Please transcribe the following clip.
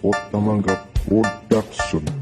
This Production.